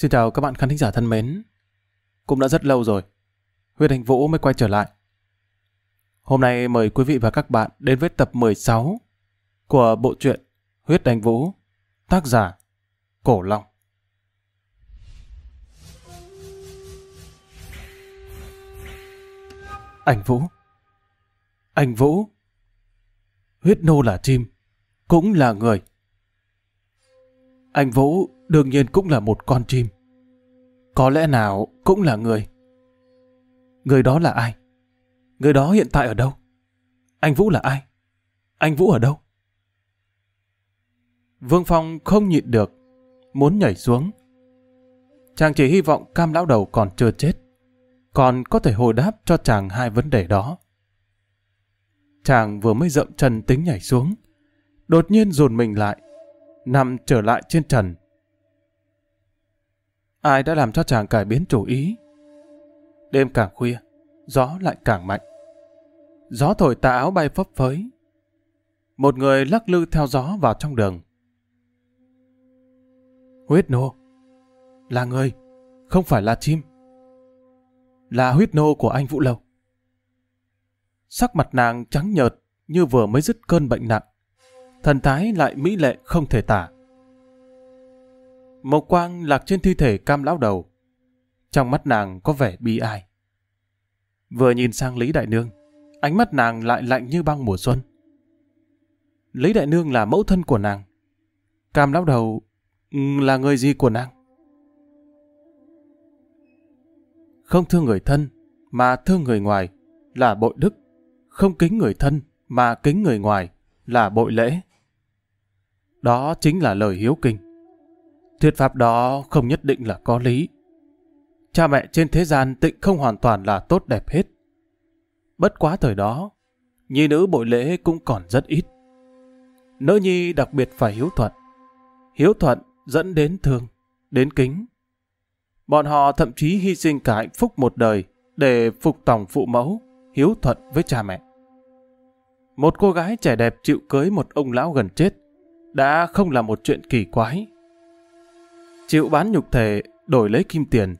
Xin chào các bạn khán thính giả thân mến. Cũng đã rất lâu rồi, Huyết Anh Vũ mới quay trở lại. Hôm nay mời quý vị và các bạn đến với tập 16 của bộ truyện Huyết Anh Vũ, tác giả Cổ Long. Anh Vũ Anh Vũ Huyết nô là chim, cũng là người. Anh Vũ đương nhiên cũng là một con chim. Có lẽ nào cũng là người. Người đó là ai? Người đó hiện tại ở đâu? Anh Vũ là ai? Anh Vũ ở đâu? Vương Phong không nhịn được, muốn nhảy xuống. Chàng chỉ hy vọng cam lão đầu còn chưa chết, còn có thể hồi đáp cho chàng hai vấn đề đó. Chàng vừa mới dậm chân tính nhảy xuống, đột nhiên dồn mình lại, nằm trở lại trên trần. Ai đã làm cho chàng cải biến chủ ý? Đêm càng khuya, gió lại càng mạnh. Gió thổi tà áo bay phấp phới. Một người lắc lư theo gió vào trong đường. Huyết nô. Là người, không phải là chim. Là huyết nô của anh Vũ Lâu. Sắc mặt nàng trắng nhợt như vừa mới dứt cơn bệnh nặng. Thần thái lại mỹ lệ không thể tả. Mộc quang lạc trên thi thể cam lão đầu. Trong mắt nàng có vẻ bi ai. Vừa nhìn sang Lý Đại Nương, ánh mắt nàng lại lạnh như băng mùa xuân. Lý Đại Nương là mẫu thân của nàng. Cam lão đầu là người gì của nàng? Không thương người thân, mà thương người ngoài là bội đức. Không kính người thân, mà kính người ngoài là bội lễ. Đó chính là lời hiếu kinh. Thuyết pháp đó không nhất định là có lý. Cha mẹ trên thế gian tịnh không hoàn toàn là tốt đẹp hết. Bất quá thời đó, nhi nữ bội lễ cũng còn rất ít. Nữ nhi đặc biệt phải hiếu thuận. Hiếu thuận dẫn đến thương, đến kính. Bọn họ thậm chí hy sinh cả hạnh phúc một đời để phục tòng phụ mẫu, hiếu thuận với cha mẹ. Một cô gái trẻ đẹp chịu cưới một ông lão gần chết đã không là một chuyện kỳ quái. Chịu bán nhục thể đổi lấy kim tiền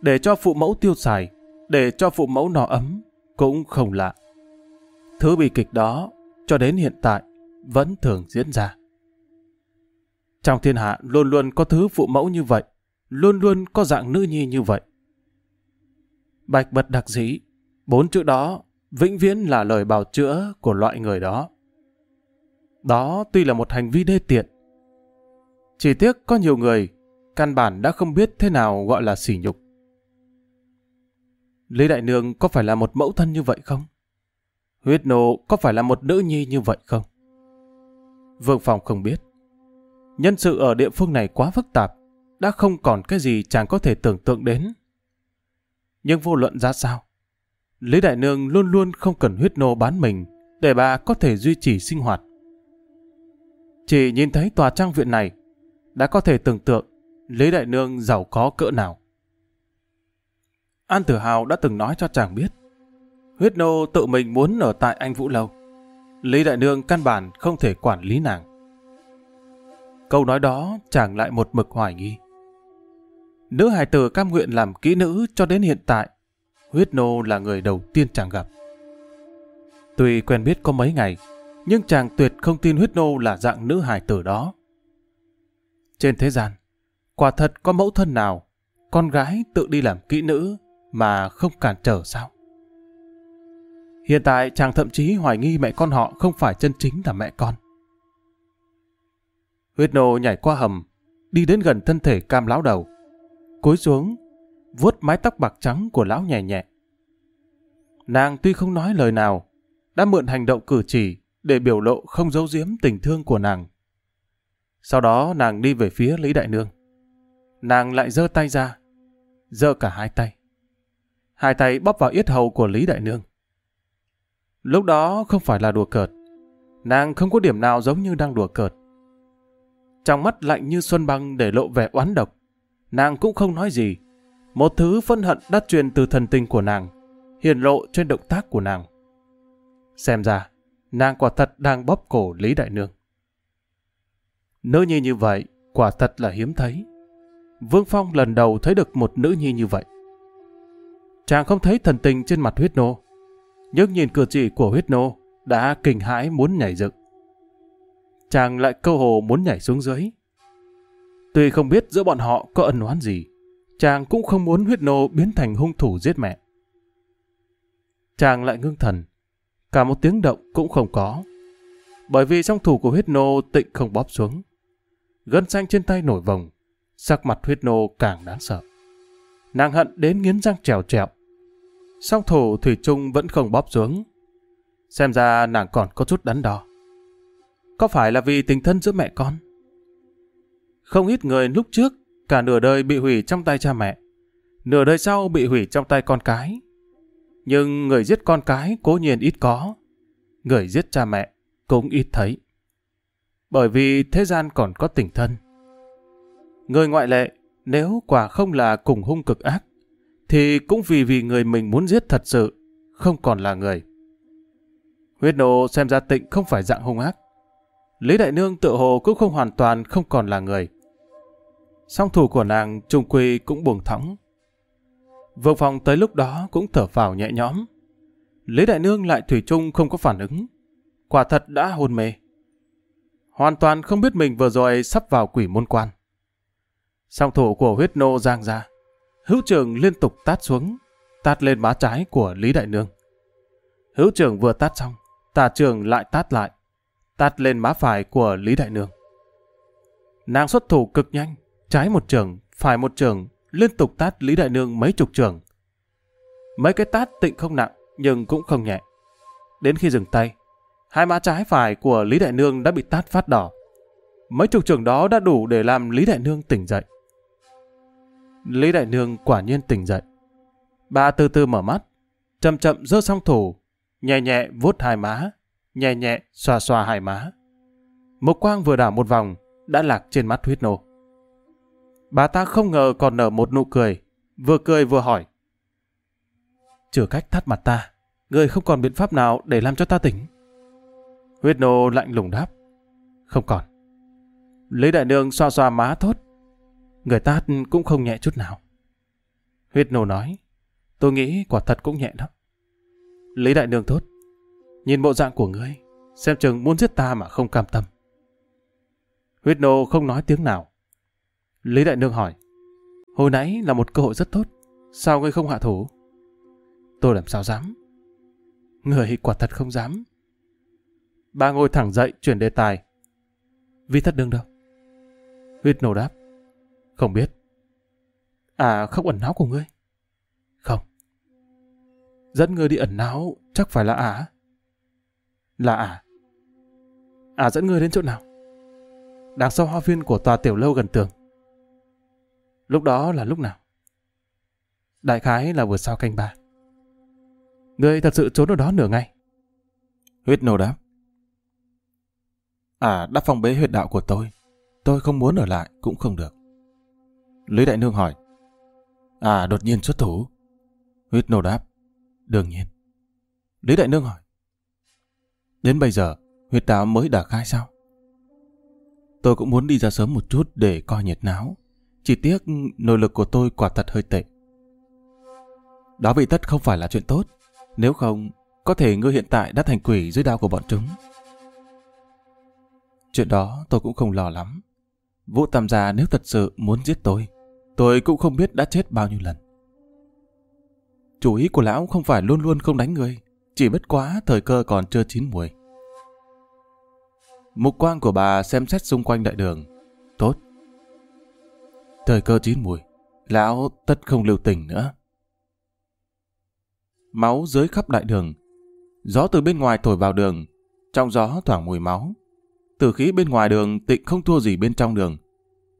để cho phụ mẫu tiêu xài, để cho phụ mẫu no ấm cũng không lạ. Thứ bi kịch đó cho đến hiện tại vẫn thường diễn ra. Trong thiên hạ luôn luôn có thứ phụ mẫu như vậy, luôn luôn có dạng nữ nhi như vậy. Bạch bật đặc dĩ, bốn chữ đó vĩnh viễn là lời bào chữa của loại người đó. Đó tuy là một hành vi đê tiện. Chỉ tiếc có nhiều người căn bản đã không biết thế nào gọi là sỉ nhục. Lý Đại Nương có phải là một mẫu thân như vậy không? Huyết nộ có phải là một nữ nhi như vậy không? Vương Phòng không biết. Nhân sự ở địa phương này quá phức tạp, đã không còn cái gì chàng có thể tưởng tượng đến. Nhưng vô luận ra sao, Lý Đại Nương luôn luôn không cần huyết nô bán mình để bà có thể duy trì sinh hoạt. Chỉ nhìn thấy tòa trang viện này, đã có thể tưởng tượng Lý Đại Nương giàu có cỡ nào. An Tử Hào đã từng nói cho chàng biết, huyết nô tự mình muốn ở tại anh Vũ Lâu. Lý Đại Nương căn bản không thể quản lý nàng. Câu nói đó chàng lại một mực hoài nghi. Nữ hài tử cam nguyện làm kỹ nữ cho đến hiện tại, huyết nô là người đầu tiên chàng gặp. Tuy quen biết có mấy ngày, nhưng chàng tuyệt không tin huyết nô là dạng nữ hài tử đó. Trên thế gian, quả thật có mẫu thân nào, con gái tự đi làm kỹ nữ mà không cản trở sao? Hiện tại chàng thậm chí hoài nghi mẹ con họ không phải chân chính là mẹ con. Huyết nô nhảy qua hầm, đi đến gần thân thể cam lão đầu. Cúi xuống, vuốt mái tóc bạc trắng của lão nhẹ nhẹ. Nàng tuy không nói lời nào, đã mượn hành động cử chỉ để biểu lộ không giấu giếm tình thương của nàng. Sau đó nàng đi về phía Lý Đại Nương. Nàng lại giơ tay ra, giơ cả hai tay. Hai tay bóp vào yết hầu của Lý Đại Nương. Lúc đó không phải là đùa cợt. Nàng không có điểm nào giống như đang đùa cợt. Trong mắt lạnh như xuân băng để lộ vẻ oán độc. Nàng cũng không nói gì. Một thứ phân hận đã truyền từ thần tình của nàng, hiển lộ trên động tác của nàng. Xem ra, nàng quả thật đang bóp cổ Lý Đại Nương. Nữ nhi như vậy, quả thật là hiếm thấy. Vương Phong lần đầu thấy được một nữ nhi như vậy. Chàng không thấy thần tình trên mặt huyết nô, nhưng nhìn cử chỉ của huyết nô đã kinh hãi muốn nhảy dựng. Chàng lại câu hồ muốn nhảy xuống dưới. Tuy không biết giữa bọn họ có ân oán gì, chàng cũng không muốn huyết nô biến thành hung thủ giết mẹ. Chàng lại ngưng thần, cả một tiếng động cũng không có. Bởi vì trong thủ của huyết nô tịnh không bóp xuống. Gân xanh trên tay nổi vòng, sắc mặt huyết nô càng đáng sợ. Nàng hận đến nghiến răng trèo trèo. Song thủ Thủy Trung vẫn không bóp xuống. Xem ra nàng còn có chút đắn đo. Có phải là vì tình thân giữa mẹ con? Không ít người lúc trước, cả nửa đời bị hủy trong tay cha mẹ. Nửa đời sau bị hủy trong tay con cái. Nhưng người giết con cái cố nhiên ít có. Người giết cha mẹ cũng ít thấy. Bởi vì thế gian còn có tình thân. Người ngoại lệ, nếu quả không là cùng hung cực ác, thì cũng vì vì người mình muốn giết thật sự, không còn là người. Huyết nộ xem ra tịnh không phải dạng hung ác. Lý Đại Nương tự hồ cũng không hoàn toàn không còn là người. Song thủ của nàng trung quy cũng buồn thõng. Vương phòng tới lúc đó cũng thở phào nhẹ nhõm. Lý Đại Nương lại thủy chung không có phản ứng. Quả thật đã hôn mê. Hoàn toàn không biết mình vừa rồi sắp vào quỷ môn quan. Song thủ của huyết nô giang ra. Hữu trường liên tục tát xuống, tát lên má trái của Lý Đại Nương. Hữu trường vừa tát xong, tà trường lại tát lại, tát lên má phải của Lý Đại Nương. Nàng xuất thủ cực nhanh, trái một trường, phải một trường, liên tục tát Lý Đại Nương mấy chục trường. Mấy cái tát tịnh không nặng, nhưng cũng không nhẹ. Đến khi dừng tay, hai má trái phải của Lý Đại Nương đã bị tát phát đỏ. Mấy chục trường đó đã đủ để làm Lý Đại Nương tỉnh dậy. Lý Đại Nương quả nhiên tỉnh dậy. Bà từ từ mở mắt, chậm chậm giơ song thủ, nhẹ nhẹ vuốt hai má, nhẹ nhẹ xoa xoa hai má. Một quang vừa đảo một vòng, đã lạc trên mắt huyết nô. Bà ta không ngờ còn nở một nụ cười, vừa cười vừa hỏi. Trừ cách thắt mặt ta, người không còn biện pháp nào để làm cho ta tỉnh. Huyết nô lạnh lùng đáp. Không còn. Lý đại nương xoa xoa má thốt. Người ta cũng không nhẹ chút nào. Huyết nô nói. Tôi nghĩ quả thật cũng nhẹ đó. Lý đại nương thốt. Nhìn bộ dạng của ngươi, xem chừng muốn giết ta mà không cam tâm. Huyết nô không nói tiếng nào. Lý đại nương hỏi. Hồi nãy là một cơ hội rất tốt. Sao ngươi không hạ thủ? Tôi làm sao dám? Người quả thật không dám. Bà ngồi thẳng dậy chuyển đề tài. Vi thất đương đâu? Huyết nổ đáp. Không biết. À không ẩn náu của ngươi? Không. Dẫn ngươi đi ẩn náu chắc phải là à? Là à? À dẫn ngươi đến chỗ nào? Đằng sau hoa viên của tòa tiểu lâu gần tường. Lúc đó là lúc nào? Đại khái là vừa sau canh ba. Ngươi thật sự trốn ở đó nửa ngày. Huyết nổ đáp. À, đã phong bế huyệt đạo của tôi. Tôi không muốn ở lại cũng không được. Lý Đại Nương hỏi. À, đột nhiên xuất thủ. Huyết nổ đáp. Đương nhiên. Lý Đại Nương hỏi. Đến bây giờ, huyệt đạo mới đã khai sao? Tôi cũng muốn đi ra sớm một chút để coi nhiệt náo. Chỉ tiếc nội lực của tôi quả thật hơi tệ. Đó bị tất không phải là chuyện tốt. Nếu không, có thể ngươi hiện tại đã thành quỷ dưới đao của bọn chúng. Chuyện đó tôi cũng không lo lắm. Vũ Tam gia nếu thật sự muốn giết tôi, tôi cũng không biết đã chết bao nhiêu lần. Chủ ý của lão không phải luôn luôn không đánh người, chỉ bất quá thời cơ còn chưa chín muồi. Mục quang của bà xem xét xung quanh đại đường. Tốt. Thời cơ chín mùi, lão tất không lưu tình nữa. Máu dưới khắp đại đường. Gió từ bên ngoài thổi vào đường, trong gió thoảng mùi máu. Từ khí bên ngoài đường tịnh không thua gì bên trong đường.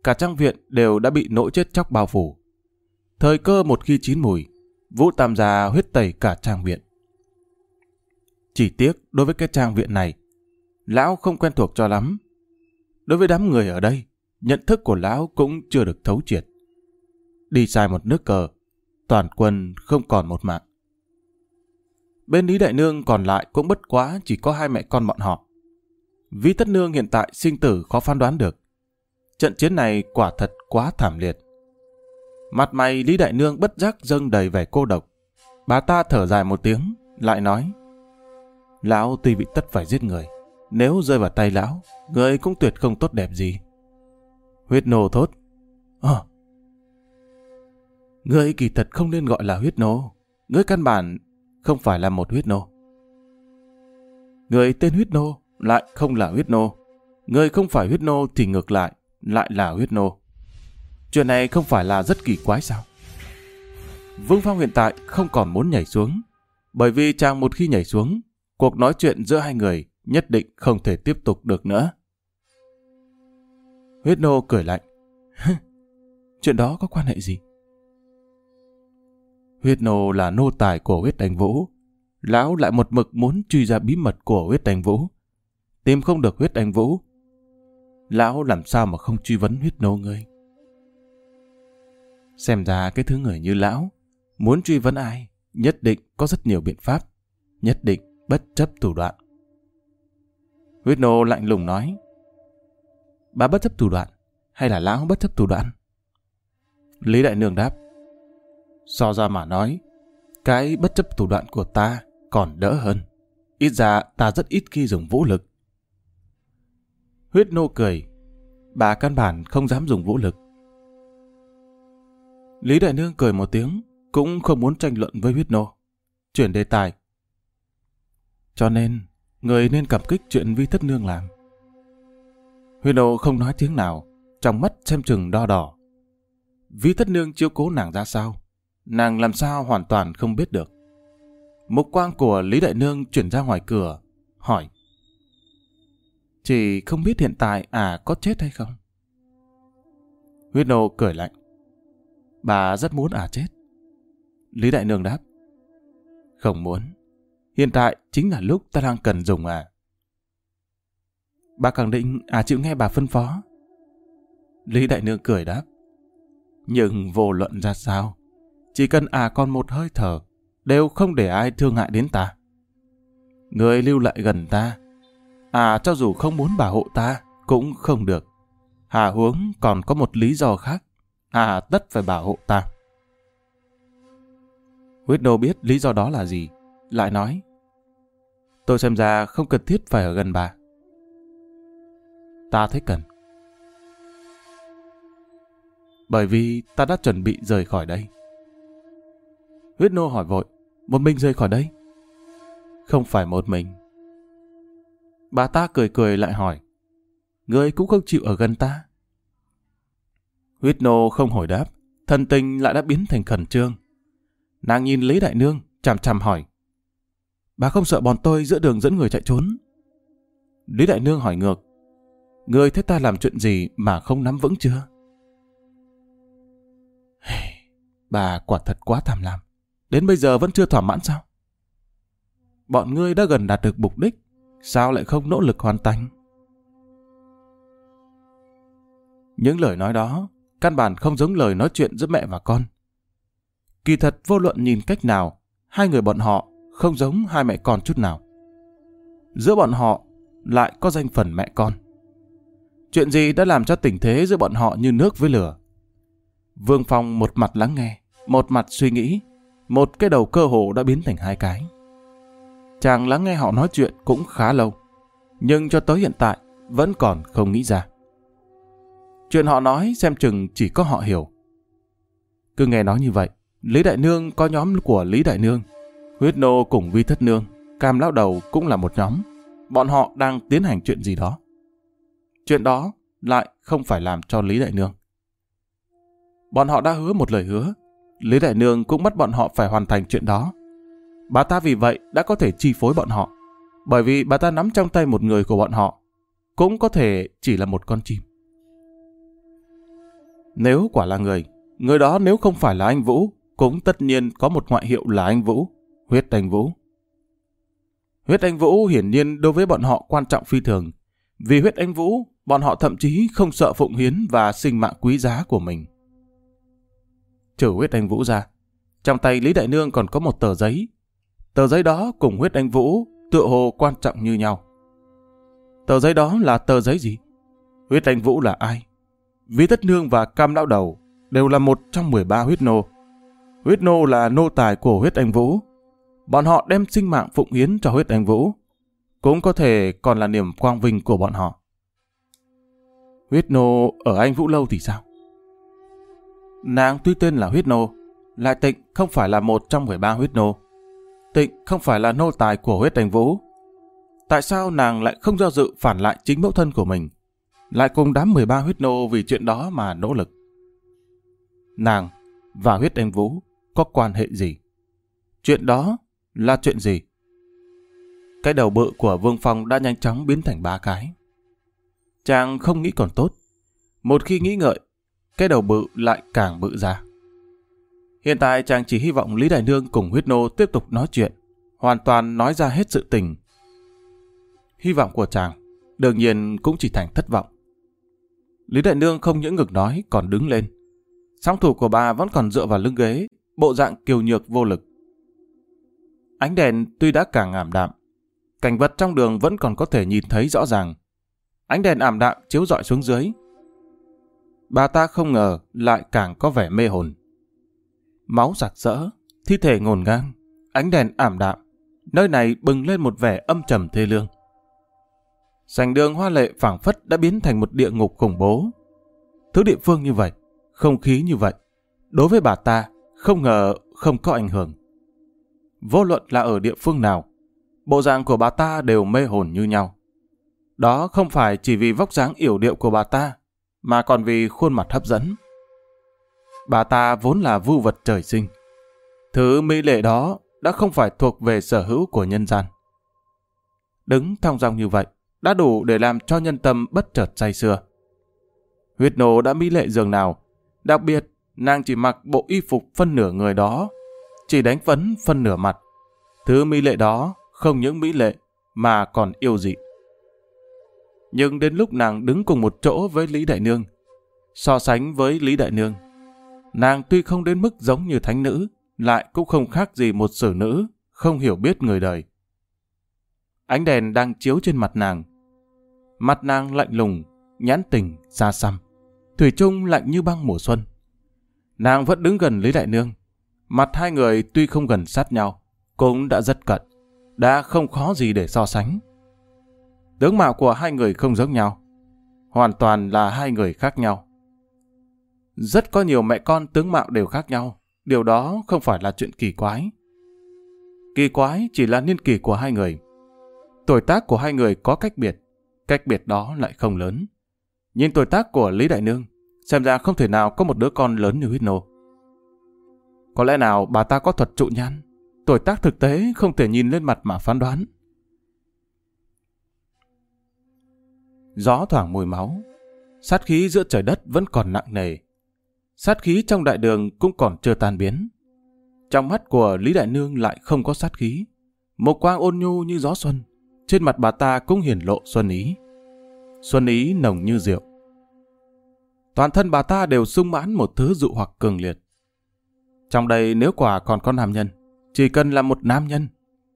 Cả trang viện đều đã bị nỗi chết chóc bao phủ. Thời cơ một khi chín mùi, Vũ Tam gia huyết tẩy cả trang viện. Chỉ tiếc đối với cái trang viện này, lão không quen thuộc cho lắm. Đối với đám người ở đây, nhận thức của lão cũng chưa được thấu triệt. Đi sai một nước cờ, toàn quân không còn một mạng. Bên Lý Đại Nương còn lại cũng bất quá chỉ có hai mẹ con bọn họ. Vì Tất Nương hiện tại sinh tử khó phán đoán được. Trận chiến này quả thật quá thảm liệt. Mặt mày Lý Đại Nương bất giác dâng đầy vẻ cô độc. Bà ta thở dài một tiếng, lại nói. Lão tuy bị tất phải giết người, nếu rơi vào tay lão, người cũng tuyệt không tốt đẹp gì. Huyết nô thốt. Ờ. Người kỳ thật không nên gọi là huyết nô. Người căn bản không phải là một huyết nô. Người tên huyết nô lại không là huyết nô. Người không phải huyết nô thì ngược lại, lại là huyết nô. Chuyện này không phải là rất kỳ quái sao? Vương Phong hiện tại không còn muốn nhảy xuống, bởi vì chàng một khi nhảy xuống, cuộc nói chuyện giữa hai người nhất định không thể tiếp tục được nữa. Huyết nô cười lạnh. chuyện đó có quan hệ gì? Huyết nô là nô tài của huyết đánh vũ. Lão lại một mực muốn truy ra bí mật của huyết đánh vũ. Tìm không được huyết đánh vũ. Lão làm sao mà không truy vấn huyết nô ngươi? Xem ra cái thứ người như lão, muốn truy vấn ai, nhất định có rất nhiều biện pháp, nhất định bất chấp thủ đoạn. Huyết nô lạnh lùng nói, bà bất chấp thủ đoạn, hay là lão bất chấp thủ đoạn? Lý Đại Nương đáp, so ra mà nói, cái bất chấp thủ đoạn của ta còn đỡ hơn. Ít ra ta rất ít khi dùng vũ lực. Huyết nô cười, bà căn bản không dám dùng vũ lực. Lý Đại Nương cười một tiếng, cũng không muốn tranh luận với huyết nô. Chuyển đề tài. Cho nên, người nên cảm kích chuyện vi thất nương làm. Huyết nô không nói tiếng nào, trong mắt xem chừng đo đỏ. Vi thất nương chiếu cố nàng ra sao? Nàng làm sao hoàn toàn không biết được. Mục quang của Lý Đại Nương chuyển ra ngoài cửa, hỏi. Chỉ không biết hiện tại à có chết hay không? Huyết nô cười lạnh. Bà rất muốn à chết. Lý Đại Nương đáp. Không muốn. Hiện tại chính là lúc ta đang cần dùng à. Bà khẳng định à chịu nghe bà phân phó. Lý Đại Nương cười đáp. Nhưng vô luận ra sao, chỉ cần à còn một hơi thở, đều không để ai thương hại đến ta. Người lưu lại gần ta, à cho dù không muốn bảo hộ ta, cũng không được. Hà huống còn có một lý do khác à tất phải bảo hộ ta. Huyết nô biết lý do đó là gì, lại nói. Tôi xem ra không cần thiết phải ở gần bà. Ta thấy cần. Bởi vì ta đã chuẩn bị rời khỏi đây. Huyết nô hỏi vội, một mình rời khỏi đây? Không phải một mình. Bà ta cười cười lại hỏi, người cũng không chịu ở gần ta. Huyết nô không hồi đáp, thần tình lại đã biến thành khẩn trương. Nàng nhìn Lý Đại Nương, chằm chằm hỏi. Bà không sợ bọn tôi giữa đường dẫn người chạy trốn? Lý Đại Nương hỏi ngược. Người thấy ta làm chuyện gì mà không nắm vững chưa? Bà quả thật quá tham lam. Đến bây giờ vẫn chưa thỏa mãn sao? Bọn ngươi đã gần đạt được mục đích. Sao lại không nỗ lực hoàn thành? Những lời nói đó căn bản không giống lời nói chuyện giữa mẹ và con. Kỳ thật vô luận nhìn cách nào, hai người bọn họ không giống hai mẹ con chút nào. Giữa bọn họ lại có danh phần mẹ con. Chuyện gì đã làm cho tình thế giữa bọn họ như nước với lửa? Vương Phong một mặt lắng nghe, một mặt suy nghĩ, một cái đầu cơ hồ đã biến thành hai cái. Chàng lắng nghe họ nói chuyện cũng khá lâu, nhưng cho tới hiện tại vẫn còn không nghĩ ra. Chuyện họ nói xem chừng chỉ có họ hiểu. Cứ nghe nói như vậy, Lý Đại Nương có nhóm của Lý Đại Nương, Huyết Nô cùng Vi Thất Nương, Cam Lão Đầu cũng là một nhóm. Bọn họ đang tiến hành chuyện gì đó. Chuyện đó lại không phải làm cho Lý Đại Nương. Bọn họ đã hứa một lời hứa. Lý Đại Nương cũng bắt bọn họ phải hoàn thành chuyện đó. Bà ta vì vậy đã có thể chi phối bọn họ. Bởi vì bà ta nắm trong tay một người của bọn họ. Cũng có thể chỉ là một con chim. Nếu quả là người, người đó nếu không phải là anh Vũ, cũng tất nhiên có một ngoại hiệu là anh Vũ, huyết anh Vũ. Huyết anh Vũ hiển nhiên đối với bọn họ quan trọng phi thường. Vì huyết anh Vũ, bọn họ thậm chí không sợ phụng hiến và sinh mạng quý giá của mình. Trừ huyết anh Vũ ra, trong tay Lý Đại Nương còn có một tờ giấy. Tờ giấy đó cùng huyết anh Vũ tựa hồ quan trọng như nhau. Tờ giấy đó là tờ giấy gì? Huyết anh Vũ là ai? vi Tất Nương và Cam Lão Đầu đều là một trong 13 huyết nô. Huyết nô là nô tài của huyết anh Vũ. Bọn họ đem sinh mạng phụng hiến cho huyết anh Vũ. Cũng có thể còn là niềm quang vinh của bọn họ. Huyết nô ở anh Vũ Lâu thì sao? Nàng tuy tên là huyết nô, lại tịnh không phải là một trong 13 huyết nô. Tịnh không phải là nô tài của huyết thành Vũ. Tại sao nàng lại không do dự phản lại chính mẫu thân của mình? Lại cùng đám 13 huyết nô vì chuyện đó mà nỗ lực. Nàng và huyết anh Vũ có quan hệ gì? Chuyện đó là chuyện gì? Cái đầu bự của Vương Phong đã nhanh chóng biến thành ba cái. Chàng không nghĩ còn tốt. Một khi nghĩ ngợi, cái đầu bự lại càng bự ra. Hiện tại chàng chỉ hy vọng Lý Đại Nương cùng huyết nô tiếp tục nói chuyện, hoàn toàn nói ra hết sự tình. Hy vọng của chàng, đương nhiên cũng chỉ thành thất vọng. Lý Đại Nương không những ngực nói còn đứng lên. Song thủ của bà vẫn còn dựa vào lưng ghế, bộ dạng kiều nhược vô lực. Ánh đèn tuy đã càng ảm đạm, cảnh vật trong đường vẫn còn có thể nhìn thấy rõ ràng. Ánh đèn ảm đạm chiếu rọi xuống dưới. Bà ta không ngờ lại càng có vẻ mê hồn. Máu giặt rỡ, thi thể ngổn ngang, ánh đèn ảm đạm, nơi này bừng lên một vẻ âm trầm thê lương. Sành đường hoa lệ phảng phất đã biến thành một địa ngục khủng bố. Thứ địa phương như vậy, không khí như vậy, đối với bà ta, không ngờ không có ảnh hưởng. Vô luận là ở địa phương nào, bộ dạng của bà ta đều mê hồn như nhau. Đó không phải chỉ vì vóc dáng yểu điệu của bà ta, mà còn vì khuôn mặt hấp dẫn. Bà ta vốn là vu vật trời sinh. Thứ mỹ lệ đó đã không phải thuộc về sở hữu của nhân gian. Đứng thong dong như vậy, đã đủ để làm cho nhân tâm bất chợt say xưa. Huyết nổ đã mỹ lệ dường nào, đặc biệt nàng chỉ mặc bộ y phục phân nửa người đó, chỉ đánh phấn phân nửa mặt. Thứ mỹ lệ đó không những mỹ lệ mà còn yêu dị. Nhưng đến lúc nàng đứng cùng một chỗ với Lý Đại Nương, so sánh với Lý Đại Nương, nàng tuy không đến mức giống như thánh nữ, lại cũng không khác gì một sử nữ, không hiểu biết người đời. Ánh đèn đang chiếu trên mặt nàng. Mặt nàng lạnh lùng, nhãn tình, xa xăm. Thủy chung lạnh như băng mùa xuân. Nàng vẫn đứng gần Lý Đại Nương. Mặt hai người tuy không gần sát nhau, cũng đã rất cận. Đã không khó gì để so sánh. Tướng mạo của hai người không giống nhau. Hoàn toàn là hai người khác nhau. Rất có nhiều mẹ con tướng mạo đều khác nhau. Điều đó không phải là chuyện kỳ quái. Kỳ quái chỉ là niên kỳ của hai người. Tuổi tác của hai người có cách biệt. Cách biệt đó lại không lớn. Nhìn tuổi tác của Lý Đại Nương, xem ra không thể nào có một đứa con lớn như huyết nô. Có lẽ nào bà ta có thuật trụ nhan, tuổi tác thực tế không thể nhìn lên mặt mà phán đoán. Gió thoảng mùi máu, sát khí giữa trời đất vẫn còn nặng nề. Sát khí trong đại đường cũng còn chưa tan biến. Trong mắt của Lý Đại Nương lại không có sát khí. Một quang ôn nhu như gió xuân, trên mặt bà ta cũng hiển lộ xuân ý. Xuân ý nồng như rượu. Toàn thân bà ta đều sung mãn một thứ dụ hoặc cường liệt. Trong đây nếu quả còn có nam nhân, chỉ cần là một nam nhân,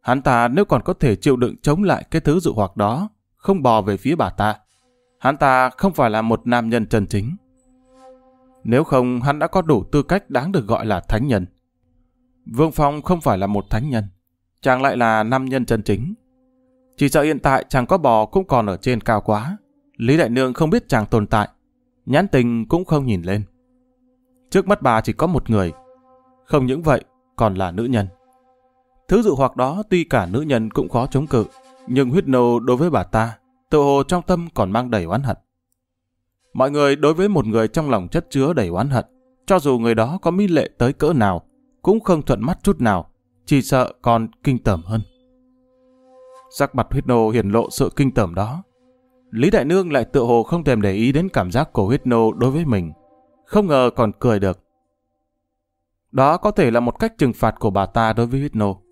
hắn ta nếu còn có thể chịu đựng chống lại cái thứ dụ hoặc đó, không bò về phía bà ta, hắn ta không phải là một nam nhân chân chính. Nếu không, hắn đã có đủ tư cách đáng được gọi là thánh nhân. Vương Phong không phải là một thánh nhân, chàng lại là nam nhân chân chính. Chỉ sợ hiện tại chàng có bò cũng còn ở trên cao quá. Lý Đại Nương không biết chàng tồn tại, nhãn tình cũng không nhìn lên. Trước mắt bà chỉ có một người, không những vậy còn là nữ nhân. Thứ dự hoặc đó tuy cả nữ nhân cũng khó chống cự, nhưng huyết nô đối với bà ta, tự hồ trong tâm còn mang đầy oán hận. Mọi người đối với một người trong lòng chất chứa đầy oán hận, cho dù người đó có mỹ lệ tới cỡ nào, cũng không thuận mắt chút nào, chỉ sợ còn kinh tởm hơn. Sắc mặt huyết nô hiển lộ sự kinh tởm đó. Lý Đại Nương lại tự hồ không thèm để ý đến cảm giác của huyết nô đối với mình. Không ngờ còn cười được. Đó có thể là một cách trừng phạt của bà ta đối với huyết nô.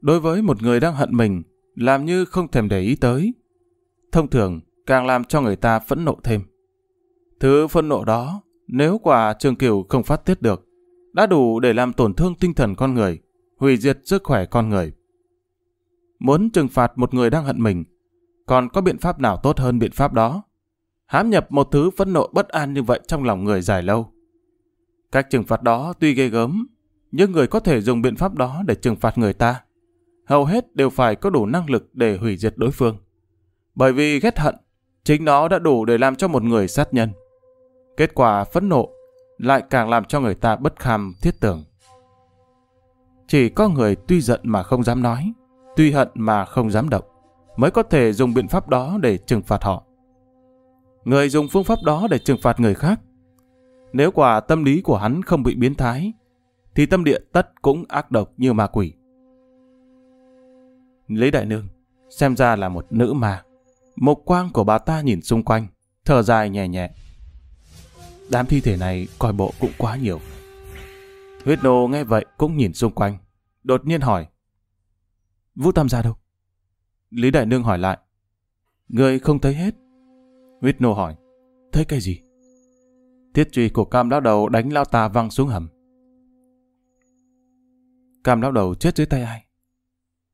Đối với một người đang hận mình, làm như không thèm để ý tới. Thông thường, càng làm cho người ta phẫn nộ thêm. Thứ phẫn nộ đó, nếu quả Trường Kiều không phát tiết được, đã đủ để làm tổn thương tinh thần con người, hủy diệt sức khỏe con người. Muốn trừng phạt một người đang hận mình, còn có biện pháp nào tốt hơn biện pháp đó? Hám nhập một thứ phẫn nộ bất an như vậy trong lòng người dài lâu. Cách trừng phạt đó tuy ghê gớm, nhưng người có thể dùng biện pháp đó để trừng phạt người ta. Hầu hết đều phải có đủ năng lực để hủy diệt đối phương. Bởi vì ghét hận, chính nó đã đủ để làm cho một người sát nhân. Kết quả phẫn nộ lại càng làm cho người ta bất kham thiết tưởng. Chỉ có người tuy giận mà không dám nói, tuy hận mà không dám động, mới có thể dùng biện pháp đó để trừng phạt họ. Người dùng phương pháp đó để trừng phạt người khác. Nếu quả tâm lý của hắn không bị biến thái, thì tâm địa tất cũng ác độc như ma quỷ. Lý Đại Nương, xem ra là một nữ ma. Mục quang của bà ta nhìn xung quanh, thở dài nhẹ nhẹ. Đám thi thể này coi bộ cũng quá nhiều. Huyết nô nghe vậy cũng nhìn xung quanh, đột nhiên hỏi. Vũ Tam gia đâu? Lý Đại Nương hỏi lại. Người không thấy hết. Huyết nô hỏi. Thấy cái gì? Thiết truy của cam lão đầu đánh lao Ta văng xuống hầm. Cam lão đầu chết dưới tay ai?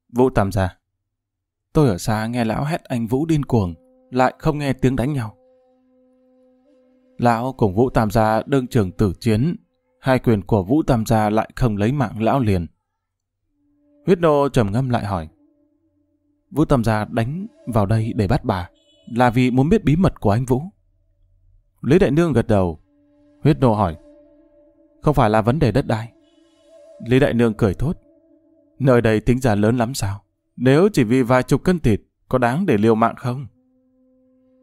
Vũ Tam gia. Tôi ở xa nghe lão hét anh Vũ điên cuồng, lại không nghe tiếng đánh nhau. Lão cùng Vũ Tam gia đương trường tử chiến, hai quyền của Vũ Tam gia lại không lấy mạng lão liền. Huyết nô trầm ngâm lại hỏi. Vũ Tam gia đánh vào đây để bắt bà, là vì muốn biết bí mật của anh Vũ. Lý Đại Nương gật đầu. Huyết nô hỏi. Không phải là vấn đề đất đai. Lý Đại Nương cười thốt. Nơi đây tính ra lớn lắm sao? Nếu chỉ vì vài chục cân thịt, có đáng để liều mạng không?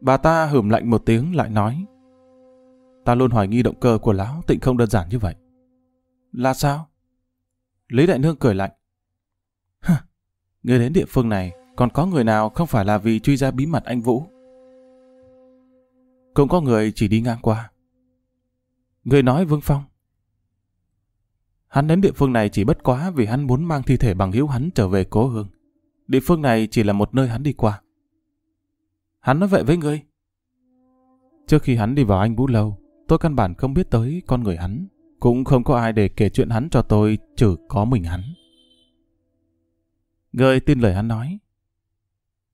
Bà ta hửm lạnh một tiếng lại nói. Ta luôn hoài nghi động cơ của lão tịnh không đơn giản như vậy. Là sao? Lý Đại Nương cười lạnh. Hừ, người đến địa phương này còn có người nào không phải là vì truy ra bí mật anh Vũ? Cũng có người chỉ đi ngang qua. Người nói Vương Phong. Hắn đến địa phương này chỉ bất quá vì hắn muốn mang thi thể bằng hữu hắn trở về cố hương. Địa phương này chỉ là một nơi hắn đi qua. Hắn nói vậy với ngươi. Trước khi hắn đi vào anh Vũ Lâu, tôi căn bản không biết tới con người hắn. Cũng không có ai để kể chuyện hắn cho tôi, trừ có mình hắn. người tin lời hắn nói.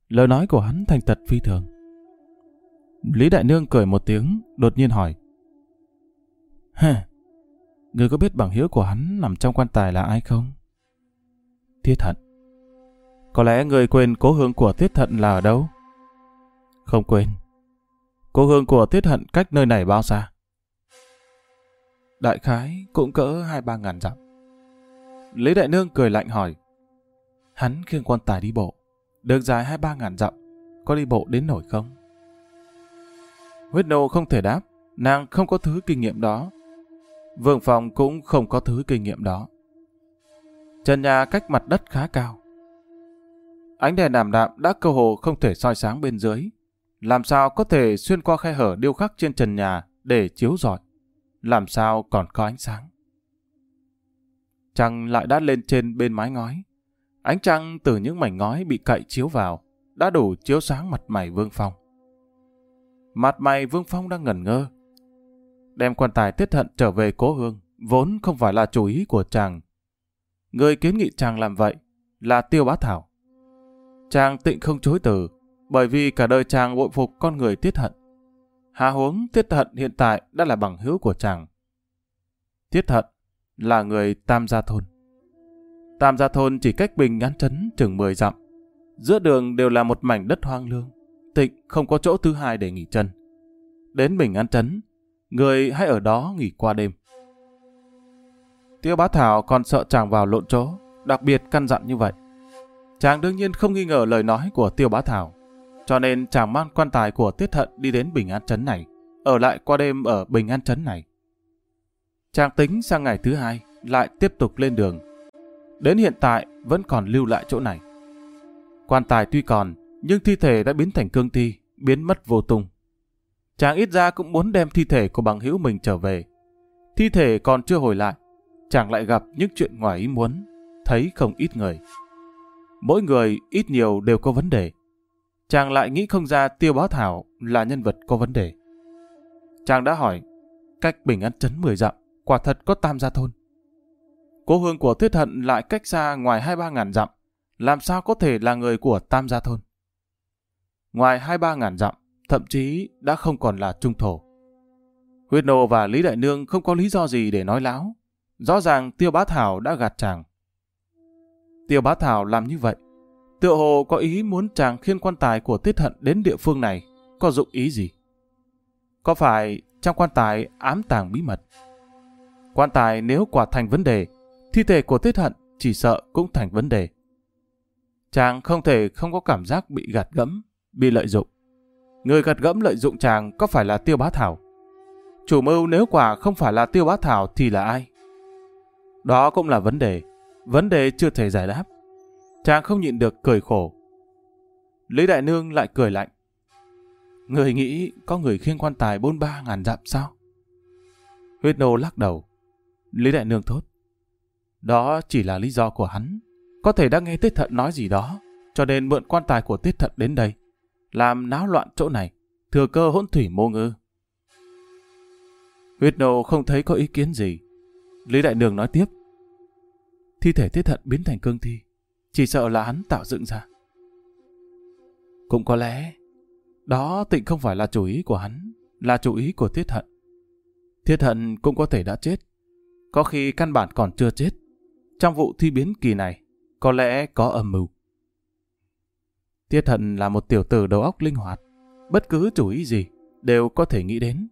Lời nói của hắn thành tật phi thường. Lý Đại Nương cười một tiếng, đột nhiên hỏi. Hả? Người có biết bằng hiếu của hắn nằm trong quan tài là ai không? Thiết hận. Có lẽ người quên cố hương của Tiết Thận là ở đâu? Không quên. Cố hương của Tiết Hận cách nơi này bao xa? Đại khái cũng cỡ hai ba ngàn dặm. Lý Đại Nương cười lạnh hỏi. Hắn khiêng quan tài đi bộ, được dài hai ba ngàn dặm, có đi bộ đến nổi không? Huyết nô không thể đáp, nàng không có thứ kinh nghiệm đó. Vương phòng cũng không có thứ kinh nghiệm đó. Trần nhà cách mặt đất khá cao. Ánh đèn đảm đạm đã cơ hồ không thể soi sáng bên dưới. Làm sao có thể xuyên qua khe hở điêu khắc trên trần nhà để chiếu rọi? Làm sao còn có ánh sáng? Trăng lại đã lên trên bên mái ngói. Ánh trăng từ những mảnh ngói bị cậy chiếu vào đã đủ chiếu sáng mặt mày Vương Phong. Mặt mày Vương Phong đang ngẩn ngơ. Đem quan tài tiết thận trở về cố hương vốn không phải là chủ ý của chàng. Người kiến nghị chàng làm vậy là Tiêu Bá Thảo. Chàng tịnh không chối từ, bởi vì cả đời chàng bội phục con người tiết hận. Hà huống tiết hận hiện tại đã là bằng hữu của chàng. Tiết hận là người Tam Gia Thôn. Tam Gia Thôn chỉ cách Bình Ngán Trấn chừng 10 dặm. Giữa đường đều là một mảnh đất hoang lương. Tịnh không có chỗ thứ hai để nghỉ chân. Đến Bình Ngán Trấn, người hãy ở đó nghỉ qua đêm. Tiêu Bá Thảo còn sợ chàng vào lộn chỗ, đặc biệt căn dặn như vậy. Chàng đương nhiên không nghi ngờ lời nói của Tiêu Bá Thảo, cho nên chàng mang quan tài của Tiết Hận đi đến Bình An Trấn này, ở lại qua đêm ở Bình An Trấn này. Chàng tính sang ngày thứ hai, lại tiếp tục lên đường. Đến hiện tại vẫn còn lưu lại chỗ này. Quan tài tuy còn, nhưng thi thể đã biến thành cương thi, biến mất vô tung. Chàng ít ra cũng muốn đem thi thể của bằng hữu mình trở về. Thi thể còn chưa hồi lại, chàng lại gặp những chuyện ngoài ý muốn, thấy không ít người. Mỗi người ít nhiều đều có vấn đề. Chàng lại nghĩ không ra Tiêu Bá Thảo là nhân vật có vấn đề. Chàng đã hỏi, cách bình an chấn 10 dặm, quả thật có tam gia thôn. Cố hương của Tuyết Hận lại cách xa ngoài hai ba ngàn dặm, làm sao có thể là người của tam gia thôn? Ngoài hai ba ngàn dặm, thậm chí đã không còn là trung thổ. Huyết Nô và Lý Đại Nương không có lý do gì để nói láo. Rõ ràng Tiêu Bá Thảo đã gạt chàng. Tiêu Bá Thảo làm như vậy. Tựa hồ có ý muốn chàng khiên quan tài của Tiết Hận đến địa phương này. Có dụng ý gì? Có phải trong quan tài ám tàng bí mật? Quan tài nếu quả thành vấn đề, thi thể của Tiết Hận chỉ sợ cũng thành vấn đề. Chàng không thể không có cảm giác bị gạt gẫm, bị lợi dụng. Người gạt gẫm lợi dụng chàng có phải là Tiêu Bá Thảo? Chủ mưu nếu quả không phải là Tiêu Bá Thảo thì là ai? Đó cũng là vấn đề. Vấn đề chưa thể giải đáp. Chàng không nhịn được cười khổ. Lý Đại Nương lại cười lạnh. Người nghĩ có người khiêng quan tài bốn ba ngàn dặm sao? Huyết nô lắc đầu. Lý Đại Nương thốt. Đó chỉ là lý do của hắn. Có thể đã nghe Tiết Thận nói gì đó, cho nên mượn quan tài của Tiết Thận đến đây, làm náo loạn chỗ này, thừa cơ hỗn thủy mô ngư. Huyết nô không thấy có ý kiến gì. Lý Đại Nương nói tiếp. Thi thể Tiết Thận biến thành cương thi, chỉ sợ là hắn tạo dựng ra. Cũng có lẽ, đó tịnh không phải là chủ ý của hắn, là chủ ý của Tiết Thận. Tiết Thận cũng có thể đã chết, có khi căn bản còn chưa chết. Trong vụ thi biến kỳ này, có lẽ có âm mưu. Tiết Thận là một tiểu tử đầu óc linh hoạt, bất cứ chủ ý gì đều có thể nghĩ đến.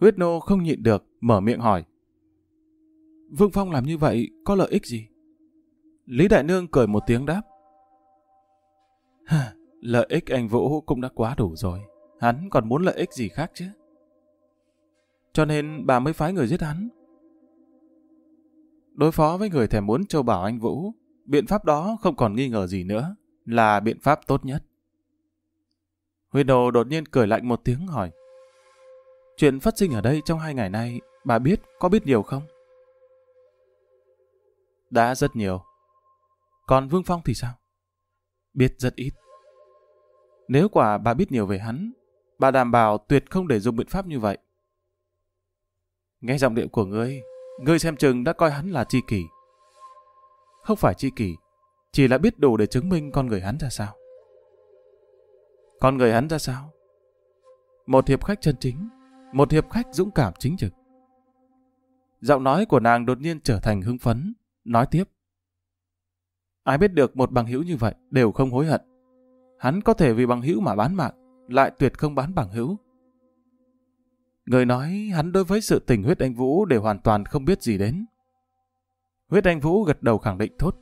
Huyết nô không nhịn được, mở miệng hỏi. Vương Phong làm như vậy có lợi ích gì? Lý Đại Nương cười một tiếng đáp. lợi ích anh Vũ cũng đã quá đủ rồi. Hắn còn muốn lợi ích gì khác chứ? Cho nên bà mới phái người giết hắn. Đối phó với người thèm muốn châu bảo anh Vũ, biện pháp đó không còn nghi ngờ gì nữa, là biện pháp tốt nhất. Huy đồ đột nhiên cười lạnh một tiếng hỏi. Chuyện phát sinh ở đây trong hai ngày nay, bà biết, có biết nhiều không? Đã rất nhiều. Còn Vương Phong thì sao? Biết rất ít. Nếu quả bà biết nhiều về hắn, bà đảm bảo tuyệt không để dùng biện pháp như vậy. Nghe giọng điệu của ngươi, ngươi xem chừng đã coi hắn là chi kỷ. Không phải chi kỷ, chỉ là biết đủ để chứng minh con người hắn ra sao. Con người hắn ra sao? Một hiệp khách chân chính, một hiệp khách dũng cảm chính trực. Giọng nói của nàng đột nhiên trở thành hưng phấn, nói tiếp. Ai biết được một bằng hữu như vậy đều không hối hận. Hắn có thể vì bằng hữu mà bán mạng, lại tuyệt không bán bằng hữu. Người nói hắn đối với sự tình huyết anh Vũ đều hoàn toàn không biết gì đến. Huyết anh Vũ gật đầu khẳng định thốt.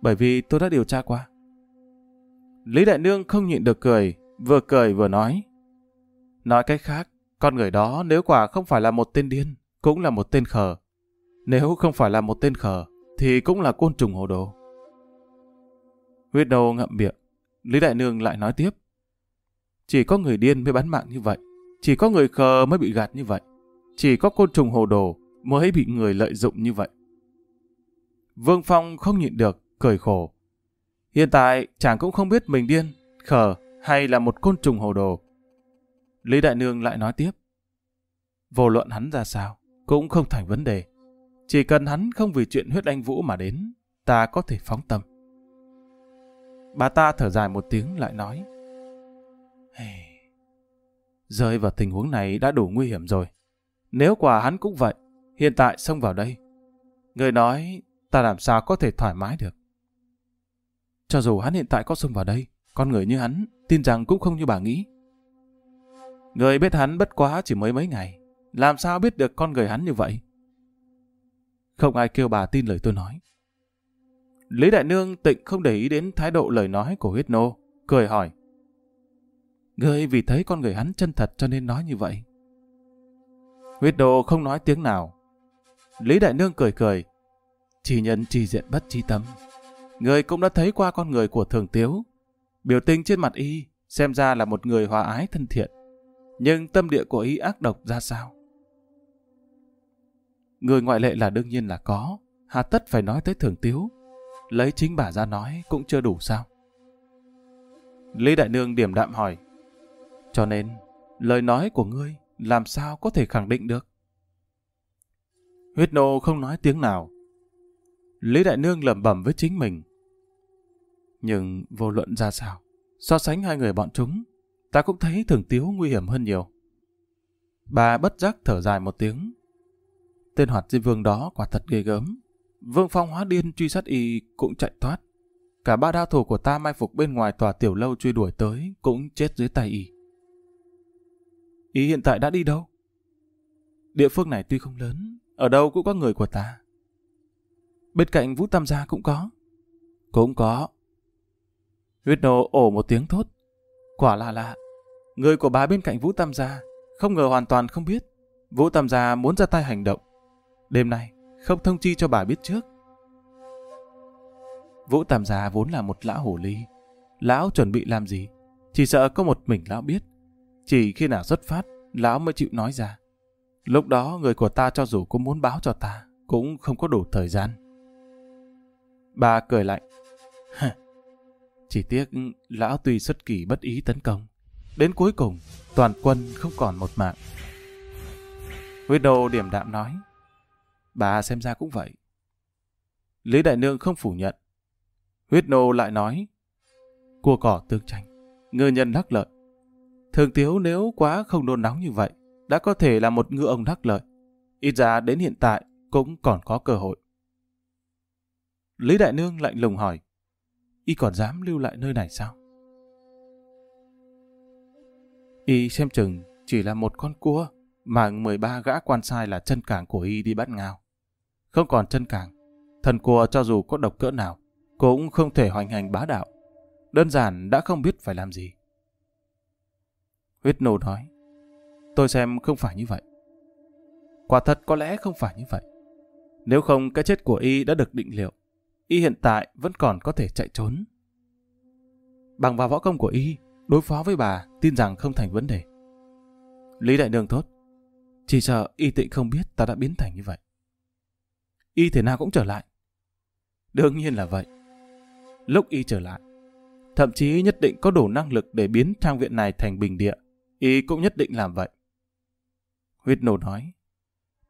Bởi vì tôi đã điều tra qua. Lý Đại Nương không nhịn được cười, vừa cười vừa nói. Nói cách khác, con người đó nếu quả không phải là một tên điên, cũng là một tên khờ. Nếu không phải là một tên khờ, thì cũng là côn trùng hồ đồ. Huyết đầu ngậm miệng, Lý Đại Nương lại nói tiếp. Chỉ có người điên mới bán mạng như vậy. Chỉ có người khờ mới bị gạt như vậy. Chỉ có côn trùng hồ đồ mới bị người lợi dụng như vậy. Vương Phong không nhịn được, cười khổ. Hiện tại chàng cũng không biết mình điên, khờ hay là một côn trùng hồ đồ. Lý Đại Nương lại nói tiếp. Vô luận hắn ra sao, cũng không thành vấn đề. Chỉ cần hắn không vì chuyện huyết anh Vũ mà đến, ta có thể phóng tâm. Bà ta thở dài một tiếng lại nói. Hey, rơi vào tình huống này đã đủ nguy hiểm rồi. Nếu quả hắn cũng vậy, hiện tại xông vào đây. Người nói ta làm sao có thể thoải mái được. Cho dù hắn hiện tại có xông vào đây, con người như hắn tin rằng cũng không như bà nghĩ. Người biết hắn bất quá chỉ mới mấy ngày, làm sao biết được con người hắn như vậy? Không ai kêu bà tin lời tôi nói. Lý Đại Nương tịnh không để ý đến thái độ lời nói của huyết nô, cười hỏi. Ngươi vì thấy con người hắn chân thật cho nên nói như vậy. Huyết nô không nói tiếng nào. Lý Đại Nương cười cười. Chỉ nhân chỉ diện bất chi tâm. Người cũng đã thấy qua con người của Thường Tiếu. Biểu tình trên mặt y xem ra là một người hòa ái thân thiện. Nhưng tâm địa của y ác độc ra sao? Người ngoại lệ là đương nhiên là có. Hà tất phải nói tới Thường Tiếu. Lấy chính bà ra nói cũng chưa đủ sao? Lý Đại Nương điểm đạm hỏi. Cho nên, lời nói của ngươi làm sao có thể khẳng định được? Huyết nô không nói tiếng nào. Lý Đại Nương lẩm bẩm với chính mình. Nhưng vô luận ra sao, so sánh hai người bọn chúng, ta cũng thấy thường tiếu nguy hiểm hơn nhiều. Bà bất giác thở dài một tiếng. Tên hoạt di vương đó quả thật ghê gớm. Vương Phong hóa điên truy sát y cũng chạy thoát. Cả ba đao thủ của ta mai phục bên ngoài tòa tiểu lâu truy đuổi tới cũng chết dưới tay y. Y hiện tại đã đi đâu? Địa phương này tuy không lớn, ở đâu cũng có người của ta. Bên cạnh Vũ Tam Gia cũng có. Cũng có. Huyết nô ổ một tiếng thốt. Quả là lạ. Người của bà bên cạnh Vũ Tam Gia không ngờ hoàn toàn không biết. Vũ Tam Gia muốn ra tay hành động. Đêm nay không thông chi cho bà biết trước. Vũ Tam Gia vốn là một lão hồ ly. Lão chuẩn bị làm gì? Chỉ sợ có một mình lão biết. Chỉ khi nào xuất phát, lão mới chịu nói ra. Lúc đó người của ta cho dù có muốn báo cho ta, cũng không có đủ thời gian. Bà cười lạnh. Chỉ tiếc lão tuy xuất kỳ bất ý tấn công. Đến cuối cùng, toàn quân không còn một mạng. Widow điểm đạm nói. Bà xem ra cũng vậy. Lý Đại Nương không phủ nhận. Huyết nô lại nói, cua cỏ tương tranh, ngư nhân đắc lợi. Thường tiếu nếu quá không nôn nóng như vậy, đã có thể là một ngư ông đắc lợi. Ít ra đến hiện tại cũng còn có cơ hội. Lý Đại Nương lạnh lùng hỏi, y còn dám lưu lại nơi này sao? Y xem chừng chỉ là một con cua, mà 13 gã quan sai là chân cảng của y đi bắt ngao. Không còn chân càng thần cua cho dù có độc cỡ nào, cũng không thể hoành hành bá đạo. Đơn giản đã không biết phải làm gì. Huyết nô nói, tôi xem không phải như vậy. Quả thật có lẽ không phải như vậy. Nếu không cái chết của y đã được định liệu, y hiện tại vẫn còn có thể chạy trốn. Bằng vào võ công của y, đối phó với bà tin rằng không thành vấn đề. Lý Đại Nương thốt, chỉ sợ y tịnh không biết ta đã biến thành như vậy. Y thế nào cũng trở lại. Đương nhiên là vậy. Lúc y trở lại, thậm chí nhất định có đủ năng lực để biến trang viện này thành bình địa, y cũng nhất định làm vậy. Huyết nổ nói,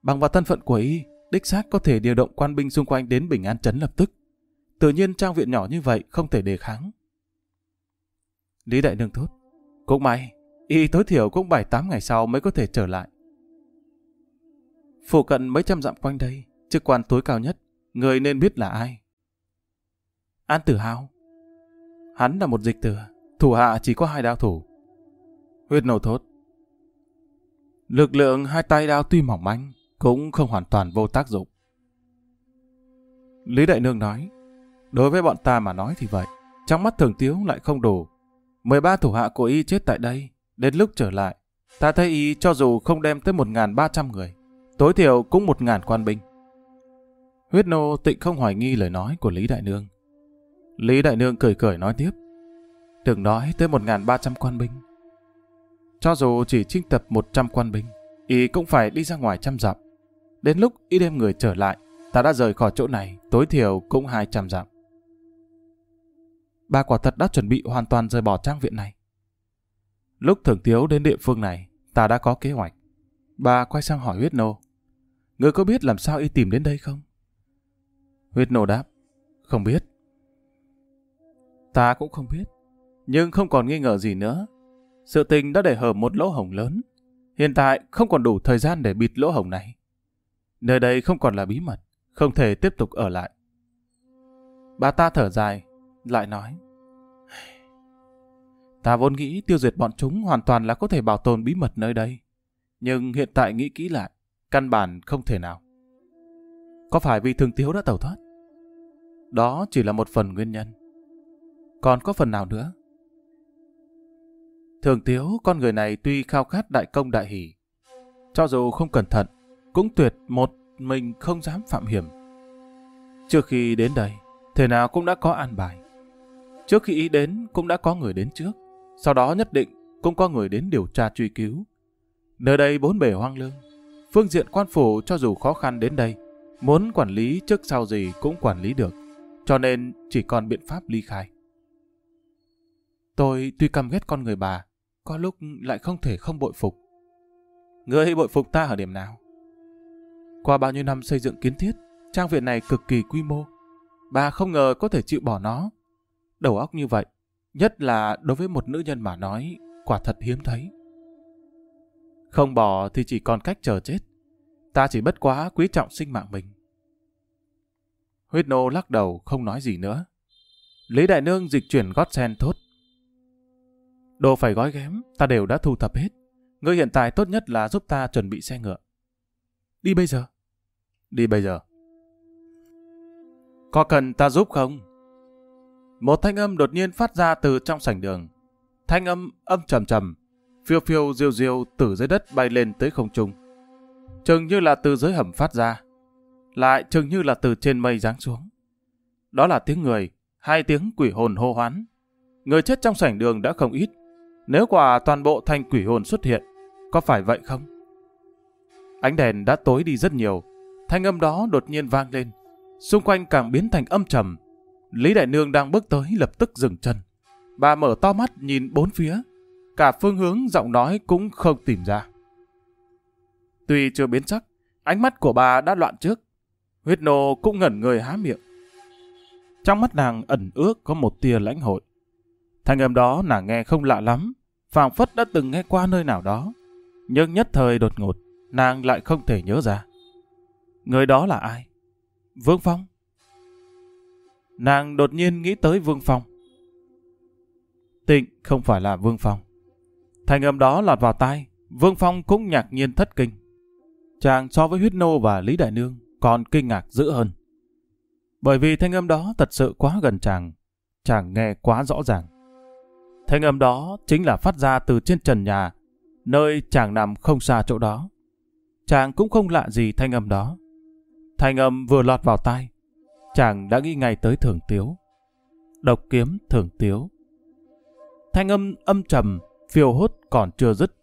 bằng vào thân phận của y, đích xác có thể điều động quan binh xung quanh đến Bình An Trấn lập tức. Tự nhiên trang viện nhỏ như vậy không thể đề kháng. Lý Đại Nương thốt, cũng may, y tối thiểu cũng 7-8 ngày sau mới có thể trở lại. Phủ cận mấy trăm dặm quanh đây, chức quan tối cao nhất, người nên biết là ai. An Tử Hào. Hắn là một dịch tử, thủ hạ chỉ có hai đao thủ. Huyết nổ thốt. Lực lượng hai tay đao tuy mỏng manh, cũng không hoàn toàn vô tác dụng. Lý Đại Nương nói, đối với bọn ta mà nói thì vậy, trong mắt thường tiếu lại không đủ. 13 thủ hạ của y chết tại đây, đến lúc trở lại, ta thấy y cho dù không đem tới 1.300 người, tối thiểu cũng 1.000 quan binh. Huyết nô tịnh không hoài nghi lời nói của Lý Đại Nương. Lý Đại Nương cười cười nói tiếp. Đừng nói tới 1.300 quan binh. Cho dù chỉ trinh tập 100 quan binh, y cũng phải đi ra ngoài trăm dặm. Đến lúc y đem người trở lại, ta đã rời khỏi chỗ này, tối thiểu cũng 200 dặm. Ba quả thật đã chuẩn bị hoàn toàn rời bỏ trang viện này. Lúc thưởng thiếu đến địa phương này, ta đã có kế hoạch. Bà quay sang hỏi huyết nô. người có biết làm sao y tìm đến đây không? Huyết nô đáp. Không biết. Ta cũng không biết. Nhưng không còn nghi ngờ gì nữa. Sự tình đã để hở một lỗ hổng lớn. Hiện tại không còn đủ thời gian để bịt lỗ hổng này. Nơi đây không còn là bí mật. Không thể tiếp tục ở lại. Bà ta thở dài, lại nói. Ta vốn nghĩ tiêu diệt bọn chúng hoàn toàn là có thể bảo tồn bí mật nơi đây. Nhưng hiện tại nghĩ kỹ lại, căn bản không thể nào. Có phải vì thường tiếu đã tẩu thoát? Đó chỉ là một phần nguyên nhân. Còn có phần nào nữa? Thường tiếu, con người này tuy khao khát đại công đại hỷ, cho dù không cẩn thận, cũng tuyệt một mình không dám phạm hiểm. Trước khi đến đây, thể nào cũng đã có an bài. Trước khi ý đến cũng đã có người đến trước, sau đó nhất định cũng có người đến điều tra truy cứu. Nơi đây bốn bể hoang lương, phương diện quan phủ cho dù khó khăn đến đây, muốn quản lý trước sau gì cũng quản lý được, cho nên chỉ còn biện pháp ly khai. Tôi tuy căm ghét con người bà, có lúc lại không thể không bội phục. Người bội phục ta ở điểm nào? Qua bao nhiêu năm xây dựng kiến thiết, trang viện này cực kỳ quy mô. Bà không ngờ có thể chịu bỏ nó. Đầu óc như vậy, nhất là đối với một nữ nhân mà nói, quả thật hiếm thấy. Không bỏ thì chỉ còn cách chờ chết. Ta chỉ bất quá quý trọng sinh mạng mình. Huyết nô lắc đầu không nói gì nữa. Lý Đại Nương dịch chuyển gót sen thốt. Đồ phải gói ghém, ta đều đã thu thập hết. Ngươi hiện tại tốt nhất là giúp ta chuẩn bị xe ngựa. Đi bây giờ. Đi bây giờ. Có cần ta giúp không? Một thanh âm đột nhiên phát ra từ trong sảnh đường. Thanh âm âm trầm trầm, phiêu phiêu diêu diêu từ dưới đất bay lên tới không trung. Chừng như là từ dưới hầm phát ra, lại chừng như là từ trên mây giáng xuống. Đó là tiếng người, hai tiếng quỷ hồn hô hoán. Người chết trong sảnh đường đã không ít. Nếu quả toàn bộ thành quỷ hồn xuất hiện, có phải vậy không? Ánh đèn đã tối đi rất nhiều, thanh âm đó đột nhiên vang lên. Xung quanh càng biến thành âm trầm. Lý Đại Nương đang bước tới lập tức dừng chân. Bà mở to mắt nhìn bốn phía. Cả phương hướng giọng nói cũng không tìm ra. Tuy chưa biến sắc, ánh mắt của bà đã loạn trước. Huyết nô cũng ngẩn người há miệng. Trong mắt nàng ẩn ước có một tia lãnh hội. Thanh âm đó nàng nghe không lạ lắm, phảng phất đã từng nghe qua nơi nào đó. Nhưng nhất thời đột ngột, nàng lại không thể nhớ ra. Người đó là ai? Vương Phong? Nàng đột nhiên nghĩ tới Vương Phong. Tịnh không phải là Vương Phong. Thanh âm đó lọt vào tai, Vương Phong cũng ngạc nhiên thất kinh. Chàng so với huyết nô và Lý Đại Nương còn kinh ngạc dữ hơn. Bởi vì thanh âm đó thật sự quá gần chàng, chàng nghe quá rõ ràng. Thanh âm đó chính là phát ra từ trên trần nhà, nơi chàng nằm không xa chỗ đó. Chàng cũng không lạ gì thanh âm đó. Thanh âm vừa lọt vào tai, chàng đã nghĩ ngay tới thường tiếu. Độc kiếm thường tiếu. Thanh âm âm trầm, phiêu hốt còn chưa dứt.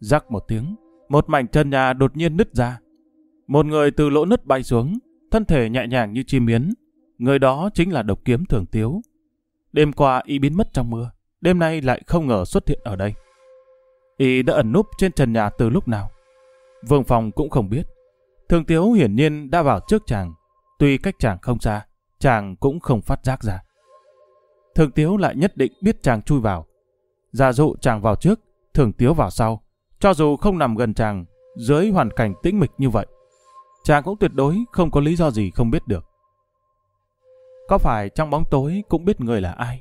Rắc một tiếng, một mảnh chân nhà đột nhiên nứt ra. Một người từ lỗ nứt bay xuống, thân thể nhẹ nhàng như chim miến. Người đó chính là độc kiếm thường tiếu. Đêm qua y biến mất trong mưa, đêm nay lại không ngờ xuất hiện ở đây. Y đã ẩn núp trên trần nhà từ lúc nào. Vương Phong cũng không biết. Thường tiếu hiển nhiên đã vào trước chàng. Tuy cách chàng không xa, chàng cũng không phát giác ra. Thường tiếu lại nhất định biết chàng chui vào. Giả dụ chàng vào trước, thường tiếu vào sau. Cho dù không nằm gần chàng, dưới hoàn cảnh tĩnh mịch như vậy, chàng cũng tuyệt đối không có lý do gì không biết được. Có phải trong bóng tối cũng biết người là ai?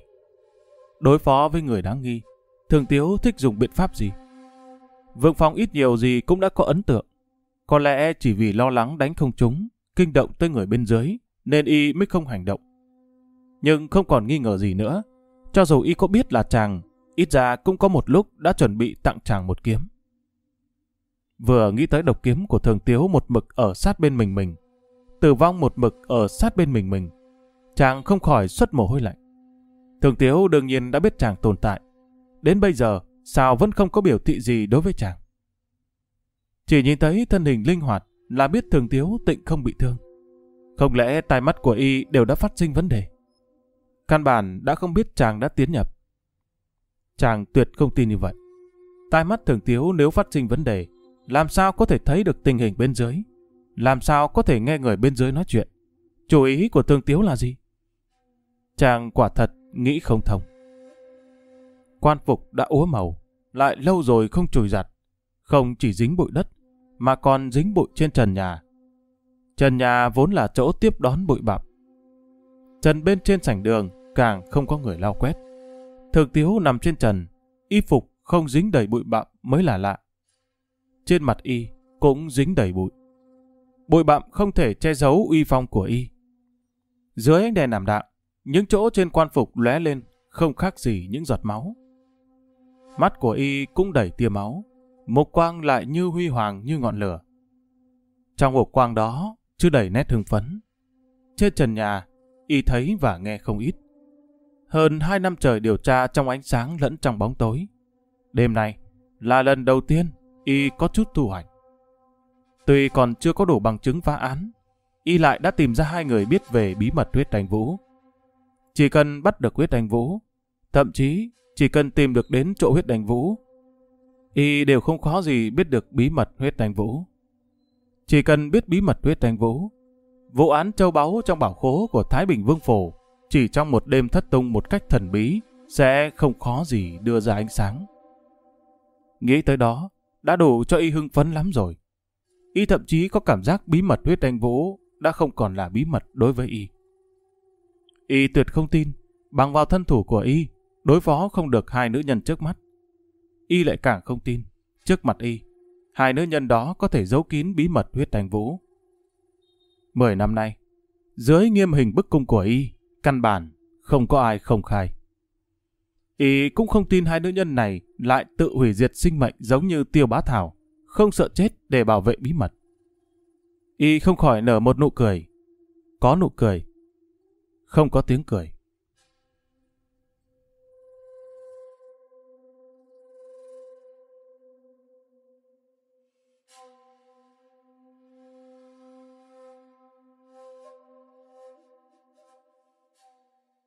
Đối phó với người đáng nghi, thường tiếu thích dùng biện pháp gì? Vương Phong ít nhiều gì cũng đã có ấn tượng. Có lẽ chỉ vì lo lắng đánh không trúng, kinh động tới người bên dưới, nên y mới không hành động. Nhưng không còn nghi ngờ gì nữa. Cho dù y có biết là chàng, ít ra cũng có một lúc đã chuẩn bị tặng chàng một kiếm. Vừa nghĩ tới độc kiếm của thường tiếu một mực ở sát bên mình mình, tử vong một mực ở sát bên mình mình, chàng không khỏi xuất mồ hôi lạnh. Thường tiếu đương nhiên đã biết chàng tồn tại. Đến bây giờ, sao vẫn không có biểu thị gì đối với chàng. Chỉ nhìn thấy thân hình linh hoạt là biết thường tiếu tịnh không bị thương. Không lẽ tai mắt của y đều đã phát sinh vấn đề? Căn bản đã không biết chàng đã tiến nhập. Chàng tuyệt không tin như vậy. Tai mắt thường tiếu nếu phát sinh vấn đề, làm sao có thể thấy được tình hình bên dưới? Làm sao có thể nghe người bên dưới nói chuyện? Chủ ý của thương tiếu là gì? Chàng quả thật nghĩ không thông. Quan phục đã úa màu, lại lâu rồi không chùi giặt, không chỉ dính bụi đất, mà còn dính bụi trên trần nhà. Trần nhà vốn là chỗ tiếp đón bụi bặm. Trần bên trên sảnh đường càng không có người lau quét. Thường tiếu nằm trên trần, y phục không dính đầy bụi bặm mới là lạ. Trên mặt y cũng dính đầy bụi. Bụi bặm không thể che giấu uy phong của y. Dưới ánh đèn ảm đạm, những chỗ trên quan phục lóe lên không khác gì những giọt máu. Mắt của y cũng đầy tia máu, một quang lại như huy hoàng như ngọn lửa. Trong một quang đó, chưa đầy nét hưng phấn. Trên trần nhà, y thấy và nghe không ít. Hơn hai năm trời điều tra trong ánh sáng lẫn trong bóng tối. Đêm nay là lần đầu tiên y có chút thu hoạch. Tuy còn chưa có đủ bằng chứng phá án, y lại đã tìm ra hai người biết về bí mật huyết thành vũ. Chỉ cần bắt được huyết thành vũ, thậm chí chỉ cần tìm được đến chỗ huyết thành vũ, y đều không khó gì biết được bí mật huyết thành vũ. Chỉ cần biết bí mật huyết thành vũ, vụ án châu báu trong bảo khố của Thái Bình Vương Phổ chỉ trong một đêm thất tung một cách thần bí sẽ không khó gì đưa ra ánh sáng. Nghĩ tới đó, đã đủ cho y hưng phấn lắm rồi. Y thậm chí có cảm giác bí mật huyết anh Vũ đã không còn là bí mật đối với y. Y tuyệt không tin, bằng vào thân thủ của y, đối phó không được hai nữ nhân trước mắt. Y lại càng không tin, trước mặt y, hai nữ nhân đó có thể giấu kín bí mật huyết anh Vũ. Mười năm nay, dưới nghiêm hình bức cung của y, căn bản không có ai không khai. Y cũng không tin hai nữ nhân này lại tự hủy diệt sinh mệnh giống như tiêu bá thảo, không sợ chết để bảo vệ bí mật. Y không khỏi nở một nụ cười. Có nụ cười. Không có tiếng cười.